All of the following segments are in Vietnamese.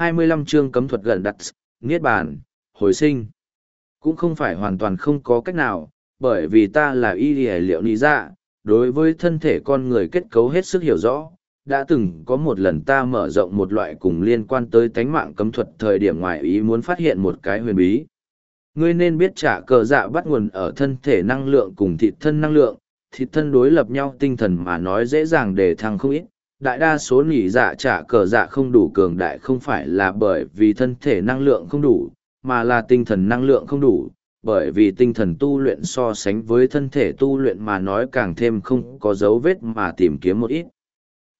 25 chương cấm thuật gần đặt, niết bàn, hồi sinh. Cũng không phải hoàn toàn không có cách nào, bởi vì ta là y liệu lý dạ, đối với thân thể con người kết cấu hết sức hiểu rõ. Đã từng có một lần ta mở rộng một loại cùng liên quan tới tánh mạng cấm thuật thời điểm ngoài ý muốn phát hiện một cái huyền bí. Ngươi nên biết trả cờ dạ bắt nguồn ở thân thể năng lượng cùng thịt thân năng lượng, thịt thân đối lập nhau tinh thần mà nói dễ dàng để thăng không ít. Đại đa số nỉ dạ trả cờ dạ không đủ cường đại không phải là bởi vì thân thể năng lượng không đủ, mà là tinh thần năng lượng không đủ, bởi vì tinh thần tu luyện so sánh với thân thể tu luyện mà nói càng thêm không có dấu vết mà tìm kiếm một ít.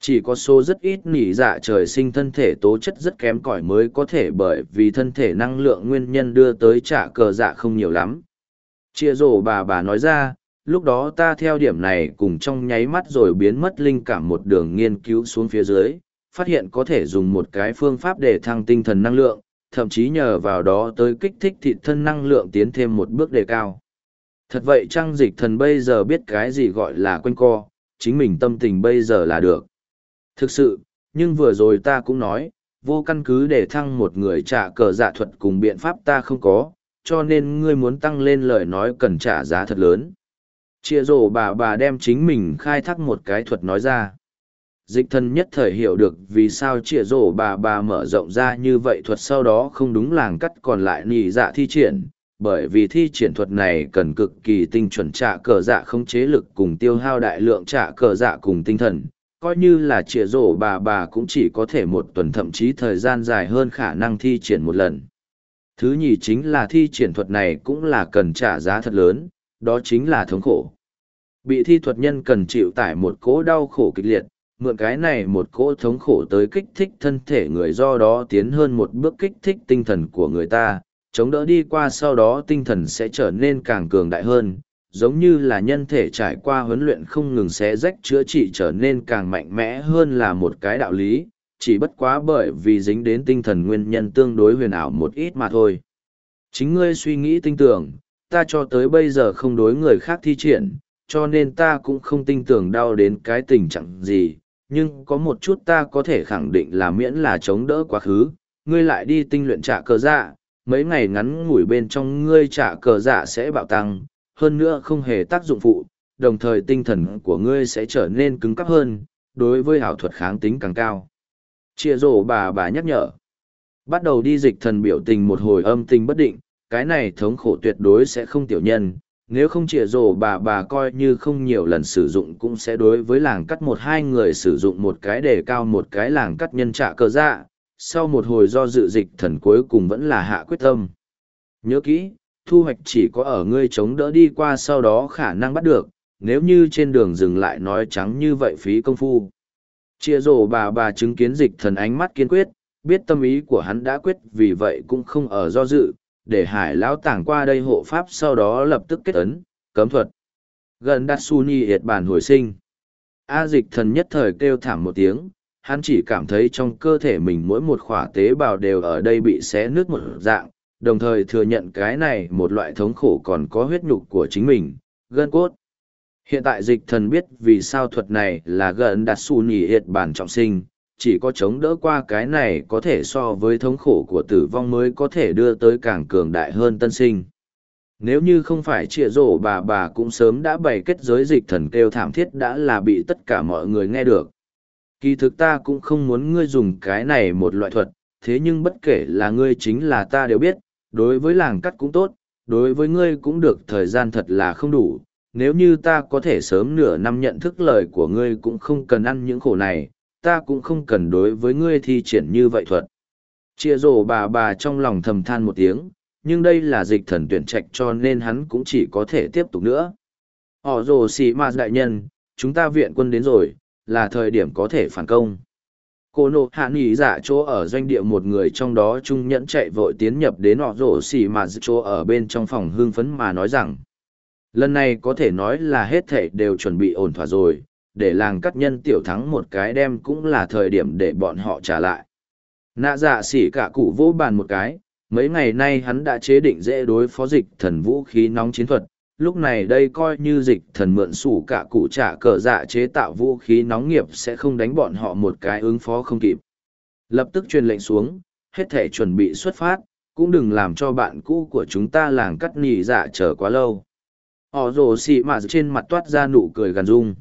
Chỉ có số rất ít nỉ dạ trời sinh thân thể tố chất rất kém cỏi mới có thể bởi vì thân thể năng lượng nguyên nhân đưa tới trả cờ dạ không nhiều lắm. Chia rổ bà bà nói ra, lúc đó ta theo điểm này cùng trong nháy mắt rồi biến mất linh cảm một đường nghiên cứu xuống phía dưới, phát hiện có thể dùng một cái phương pháp để thăng tinh thần năng lượng, thậm chí nhờ vào đó tới kích thích thịt thân năng lượng tiến thêm một bước đề cao. Thật vậy trăng dịch thần bây giờ biết cái gì gọi là quanh co, chính mình tâm tình bây giờ là được. Thực sự, nhưng vừa rồi ta cũng nói, vô căn cứ để thăng một người trả cờ dạ thuật cùng biện pháp ta không có, cho nên ngươi muốn tăng lên lời nói cần trả giá thật lớn. Chia rổ bà bà đem chính mình khai thác một cái thuật nói ra. Dịch thần nhất thời hiểu được vì sao chia rổ bà bà mở rộng ra như vậy thuật sau đó không đúng làng cắt còn lại nì dạ thi triển, bởi vì thi triển thuật này cần cực kỳ tinh chuẩn trả cờ dạ không chế lực cùng tiêu hao đại lượng trả cờ dạ cùng tinh thần, coi như là trịa rổ bà bà cũng chỉ có thể một tuần thậm chí thời gian dài hơn khả năng thi triển một lần. Thứ nhì chính là thi triển thuật này cũng là cần trả giá thật lớn, đó chính là thống khổ. Bị thi thuật nhân cần chịu tải một cỗ đau khổ kịch liệt, mượn cái này một cỗ thống khổ tới kích thích thân thể người do đó tiến hơn một bước kích thích tinh thần của người ta, chống đỡ đi qua sau đó tinh thần sẽ trở nên càng cường đại hơn, giống như là nhân thể trải qua huấn luyện không ngừng xé rách chữa trị trở nên càng mạnh mẽ hơn là một cái đạo lý, chỉ bất quá bởi vì dính đến tinh thần nguyên nhân tương đối huyền ảo một ít mà thôi. Chính ngươi suy nghĩ tinh tưởng, ta cho tới bây giờ không đối người khác thi triển, cho nên ta cũng không tin tưởng đau đến cái tình trạng gì, nhưng có một chút ta có thể khẳng định là miễn là chống đỡ quá khứ, ngươi lại đi tinh luyện trả cờ dạ, mấy ngày ngắn ngủi bên trong ngươi trả cờ dạ sẽ bạo tăng, hơn nữa không hề tác dụng phụ, đồng thời tinh thần của ngươi sẽ trở nên cứng cáp hơn, đối với hảo thuật kháng tính càng cao. Chia rổ bà bà nhắc nhở. Bắt đầu đi dịch thần biểu tình một hồi âm tình bất định, cái này thống khổ tuyệt đối sẽ không tiểu nhân, nếu không chia rổ bà bà coi như không nhiều lần sử dụng cũng sẽ đối với làng cắt một hai người sử dụng một cái để cao một cái làng cắt nhân trả cơ dạ, sau một hồi do dự dịch thần cuối cùng vẫn là hạ quyết tâm. Nhớ kỹ, thu hoạch chỉ có ở ngươi chống đỡ đi qua sau đó khả năng bắt được, nếu như trên đường dừng lại nói trắng như vậy phí công phu. Chia rổ bà bà chứng kiến dịch thần ánh mắt kiên quyết, biết tâm ý của hắn đã quyết vì vậy cũng không ở do dự, để hải lão tảng qua đây hộ pháp sau đó lập tức kết ấn, cấm thuật. Gần đạt su ni hiệt bản hồi sinh. A dịch thần nhất thời kêu thảm một tiếng, hắn chỉ cảm thấy trong cơ thể mình mỗi một khỏa tế bào đều ở đây bị xé nước một dạng, đồng thời thừa nhận cái này một loại thống khổ còn có huyết nhục của chính mình, gân cốt. Hiện tại dịch thần biết vì sao thuật này là gần đặt su ni hiệt bản trọng sinh, chỉ có chống đỡ qua cái này có thể so với thống khổ của tử vong mới có thể đưa tới càng cường đại hơn tân sinh. Nếu như không phải trịa rổ bà bà cũng sớm đã bày kết giới dịch thần kêu thảm thiết đã là bị tất cả mọi người nghe được. Kỳ thực ta cũng không muốn ngươi dùng cái này một loại thuật, thế nhưng bất kể là ngươi chính là ta đều biết, đối với làng cắt cũng tốt, đối với ngươi cũng được thời gian thật là không đủ. Nếu như ta có thể sớm nửa năm nhận thức lời của ngươi cũng không cần ăn những khổ này, ta cũng không cần đối với ngươi thi triển như vậy thuật. Chia rổ bà bà trong lòng thầm than một tiếng, nhưng đây là dịch thần tuyển trạch cho nên hắn cũng chỉ có thể tiếp tục nữa. Họ rồ xì mà đại nhân, chúng ta viện quân đến rồi, là thời điểm có thể phản công cô nộ hạ nghỉ dạ chỗ ở doanh địa một người trong đó trung nhẫn chạy vội tiến nhập đến họ rổ xì mà chỗ ở bên trong phòng hương phấn mà nói rằng lần này có thể nói là hết thảy đều chuẩn bị ổn thỏa rồi để làng cắt nhân tiểu thắng một cái đem cũng là thời điểm để bọn họ trả lại nạ dạ xỉ cả cụ vỗ bàn một cái mấy ngày nay hắn đã chế định dễ đối phó dịch thần vũ khí nóng chiến thuật lúc này đây coi như dịch thần mượn sủ cả cụ trả cờ dạ chế tạo vũ khí nóng nghiệp sẽ không đánh bọn họ một cái ứng phó không kịp. Lập tức truyền lệnh xuống, hết thể chuẩn bị xuất phát, cũng đừng làm cho bạn cũ của chúng ta làng cắt nì dạ chờ quá lâu. Họ rồ xỉ mà trên mặt toát ra nụ cười gần dung.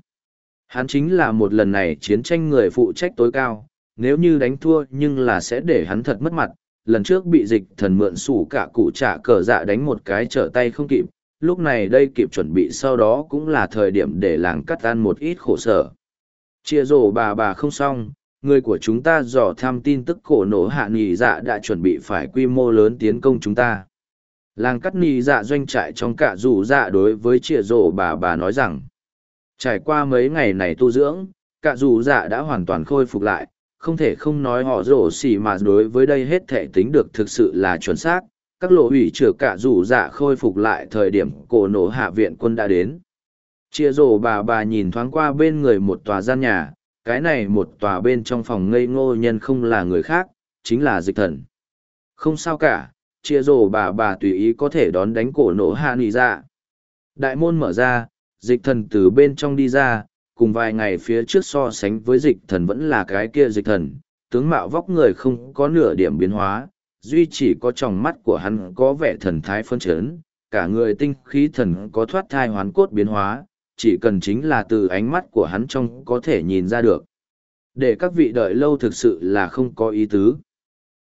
Hắn chính là một lần này chiến tranh người phụ trách tối cao, nếu như đánh thua nhưng là sẽ để hắn thật mất mặt. Lần trước bị dịch thần mượn sủ cả cụ trả cờ dạ đánh một cái trở tay không kịp, lúc này đây kịp chuẩn bị sau đó cũng là thời điểm để làng cắt ăn một ít khổ sở. Chia rổ bà bà không xong, người của chúng ta dò tham tin tức cổ nổ hạ nghỉ dạ đã chuẩn bị phải quy mô lớn tiến công chúng ta. Làng cắt nghỉ dạ doanh trại trong cả rủ dạ đối với chia rổ bà bà nói rằng, trải qua mấy ngày này tu dưỡng, cả dù dạ đã hoàn toàn khôi phục lại, không thể không nói họ rổ xỉ mà đối với đây hết thể tính được thực sự là chuẩn xác, các lộ ủy trừ cả rủ dạ khôi phục lại thời điểm cổ nổ hạ viện quân đã đến. Chia rổ bà bà nhìn thoáng qua bên người một tòa gian nhà, cái này một tòa bên trong phòng ngây ngô nhân không là người khác, chính là dịch thần. Không sao cả, chia rổ bà bà tùy ý có thể đón đánh cổ nổ hạ nỉ dạ. Đại môn mở ra, dịch thần từ bên trong đi ra, cùng vài ngày phía trước so sánh với dịch thần vẫn là cái kia dịch thần, tướng mạo vóc người không có nửa điểm biến hóa, duy chỉ có tròng mắt của hắn có vẻ thần thái phân chấn, cả người tinh khí thần có thoát thai hoán cốt biến hóa, chỉ cần chính là từ ánh mắt của hắn trong có thể nhìn ra được. Để các vị đợi lâu thực sự là không có ý tứ.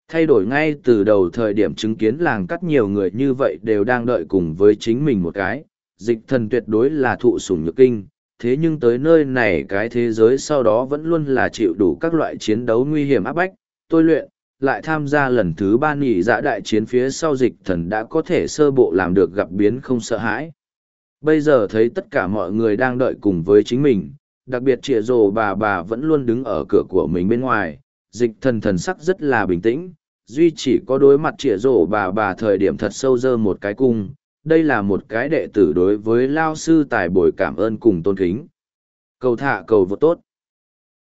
Thay đổi ngay từ đầu thời điểm chứng kiến làng cắt nhiều người như vậy đều đang đợi cùng với chính mình một cái, dịch thần tuyệt đối là thụ sủng nhược kinh, thế nhưng tới nơi này cái thế giới sau đó vẫn luôn là chịu đủ các loại chiến đấu nguy hiểm áp bách, tôi luyện, lại tham gia lần thứ ba nghỉ dạ đại chiến phía sau dịch thần đã có thể sơ bộ làm được gặp biến không sợ hãi. Bây giờ thấy tất cả mọi người đang đợi cùng với chính mình, đặc biệt trịa rồ bà bà vẫn luôn đứng ở cửa của mình bên ngoài, dịch thần thần sắc rất là bình tĩnh, duy chỉ có đối mặt trịa rồ bà bà thời điểm thật sâu dơ một cái cung, đây là một cái đệ tử đối với lao sư tài bồi cảm ơn cùng tôn kính. Cầu thả cầu vô tốt.